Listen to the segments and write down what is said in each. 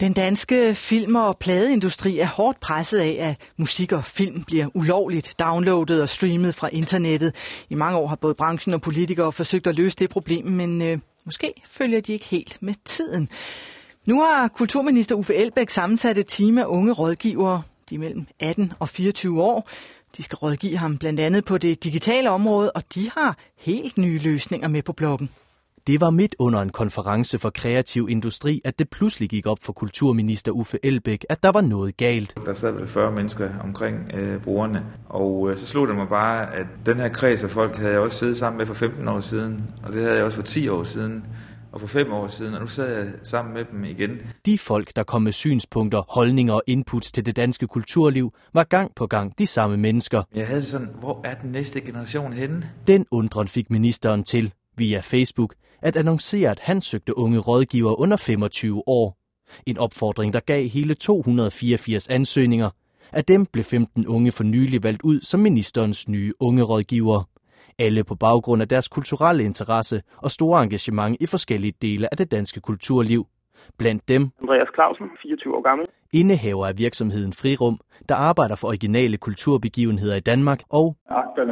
Den danske film- og pladeindustri er hårdt presset af, at musik og film bliver ulovligt downloadet og streamet fra internettet. I mange år har både branchen og politikere forsøgt at løse det problem, men øh, måske følger de ikke helt med tiden. Nu har kulturminister Uffe Elbæk sammensat et team af unge rådgivere, de er mellem 18 og 24 år. De skal rådgive ham blandt andet på det digitale område, og de har helt nye løsninger med på bloggen. Det var midt under en konference for kreativ industri, at det pludselig gik op for kulturminister Uffe Elbæk, at der var noget galt. Der sad vel 40 mennesker omkring øh, brugerne, og øh, så slog det mig bare, at den her kreds af folk havde jeg også siddet sammen med for 15 år siden, og det havde jeg også for 10 år siden og for fem år siden, og nu sad jeg sammen med dem igen. De folk, der kom med synspunkter, holdninger og inputs til det danske kulturliv, var gang på gang de samme mennesker. Jeg havde sådan, hvor er den næste generation henne? Den undren fik ministeren til, via Facebook, at annoncere, at han søgte unge rådgivere under 25 år. En opfordring, der gav hele 284 ansøgninger. Af dem blev 15 unge for nylig valgt ud som ministerens nye unge rådgiver. Alle på baggrund af deres kulturelle interesse og store engagement i forskellige dele af det danske kulturliv. Blandt dem Andreas Clausen, 24 år gammel. Indehaver af virksomheden Frirum, der arbejder for originale kulturbegivenheder i Danmark, og Akbal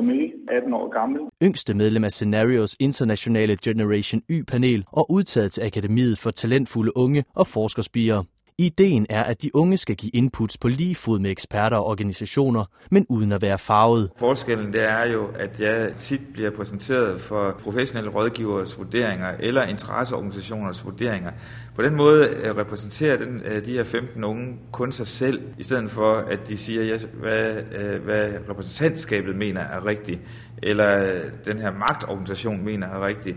18 år gammel. yngste medlem af Scenarios internationale Generation Y-panel og udtaget til Akademiet for Talentfulde Unge og Forskerspirer. Ideen er, at de unge skal give inputs på lige fod med eksperter og organisationer, men uden at være farvet. Forskellen det er jo, at jeg tit bliver præsenteret for professionelle rådgivers vurderinger eller interesseorganisationers vurderinger. På den måde øh, repræsenterer den, øh, de her 15 unge kun sig selv, i stedet for at de siger, hvad, øh, hvad repræsentantskabet mener er rigtigt, eller den her magtorganisation mener er rigtigt.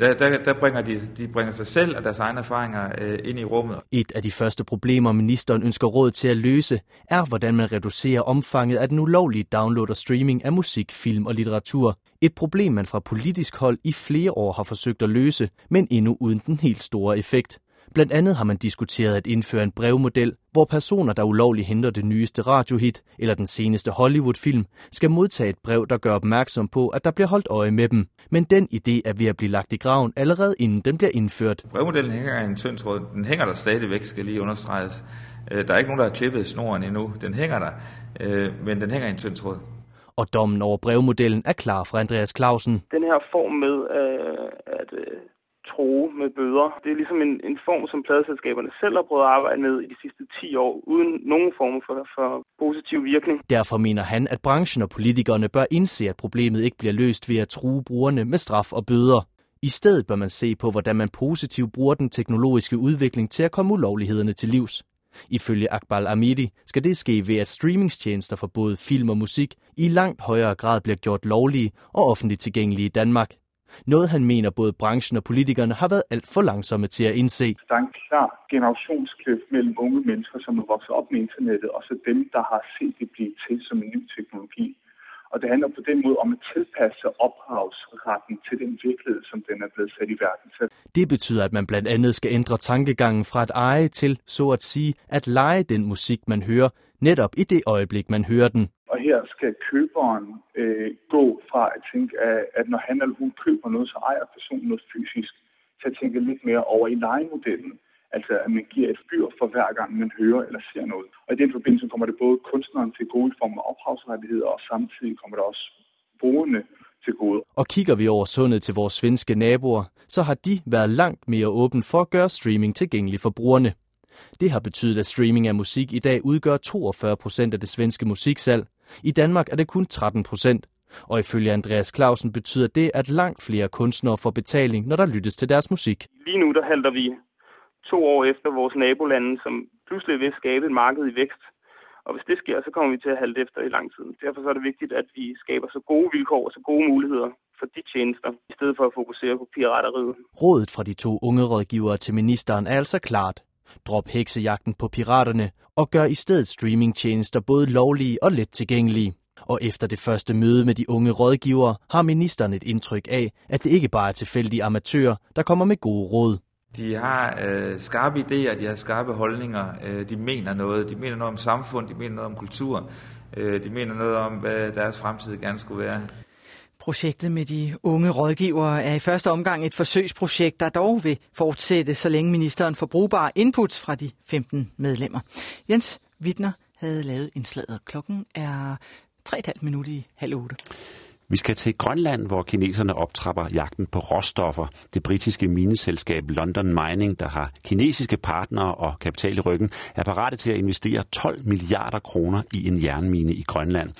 Der, der, der bringer de, de bringer sig selv og deres egne erfaringer ind i rummet. Et af de første problemer, ministeren ønsker råd til at løse, er, hvordan man reducerer omfanget af den ulovlige download og streaming af musik, film og litteratur. Et problem, man fra politisk hold i flere år har forsøgt at løse, men endnu uden den helt store effekt. Blandt andet har man diskuteret at indføre en brevmodel, hvor personer, der ulovligt henter det nyeste radiohit eller den seneste Hollywood-film, skal modtage et brev, der gør opmærksom på, at der bliver holdt øje med dem. Men den idé er ved at blive lagt i graven allerede inden den bliver indført. Brevmodellen hænger i en tynd tråd. Den hænger der stadigvæk, skal lige understreges. Øh, der er ikke nogen, der har klippet snoren endnu. Den hænger der, øh, men den hænger i en tynd tråd. Og dommen over brevmodellen er klar fra Andreas Clausen. Den her form med, øh, true med bøder. Det er ligesom en, en form, som pladeselskaberne selv har prøvet at arbejde med i de sidste 10 år, uden nogen form for, for positiv virkning. Derfor mener han, at branchen og politikerne bør indse, at problemet ikke bliver løst ved at true brugerne med straf og bøder. I stedet bør man se på, hvordan man positivt bruger den teknologiske udvikling til at komme ulovlighederne til livs. Ifølge Akbal Amidi skal det ske ved, at streamingstjenester for både film og musik i langt højere grad bliver gjort lovlige og offentligt tilgængelige i Danmark. Noget han mener både branchen og politikerne har været alt for langsomme til at indse. Der er en klar generationskløft mellem unge mennesker, som er vokset op med internettet, og så dem, der har set det blive til som en ny teknologi. Og det handler på den måde om at tilpasse ophavsretten til den virkelighed, som den er blevet sat i verden til. Det betyder, at man blandt andet skal ændre tankegangen fra at eje til, så at sige, at lege den musik, man hører, netop i det øjeblik, man hører den. Og her skal køberen øh, gå fra at tænke, at at når han eller hun køber noget, så ejer personen noget fysisk, til at tænke lidt mere over i legemodellen. Altså at man giver et fyr for hver gang, man hører eller ser noget. Og i den forbindelse kommer det både kunstneren til gode i form af ophavsrettigheder, og samtidig kommer det også brugerne til gode. Og kigger vi over sundet til vores svenske naboer, så har de været langt mere åben for at gøre streaming tilgængelig for brugerne. Det har betydet, at streaming af musik i dag udgør 42 procent af det svenske musiksalg. I Danmark er det kun 13 procent. Og ifølge Andreas Clausen betyder det, at langt flere kunstnere får betaling, når der lyttes til deres musik. Lige nu der halter vi to år efter vores nabolande, som pludselig vil skabe et marked i vækst. Og hvis det sker, så kommer vi til at halte efter i lang tid. Derfor så er det vigtigt, at vi skaber så gode vilkår og så gode muligheder for de tjenester, i stedet for at fokusere på pirateriet. Rådet fra de to unge rådgivere til ministeren er altså klart. Drop heksejagten på piraterne og gør i stedet streamingtjenester både lovlige og let tilgængelige. Og efter det første møde med de unge rådgivere har ministeren et indtryk af, at det ikke bare er tilfældige amatører, der kommer med gode råd. De har øh, skarpe idéer, de har skarpe holdninger, øh, de mener noget, de mener noget om samfund, de mener noget om kultur, øh, de mener noget om, hvad deres fremtid gerne skulle være. Projektet med de unge rådgivere er i første omgang et forsøgsprojekt, der dog vil fortsætte, så længe ministeren får brugbare inputs fra de 15 medlemmer. Jens Wittner havde lavet indslaget. Klokken er 3,5 minutter i halv otte. Vi skal til Grønland, hvor kineserne optrapper jagten på råstoffer. Det britiske mineselskab London Mining, der har kinesiske partnere og kapital i ryggen, er parate til at investere 12 milliarder kroner i en jernmine i Grønland.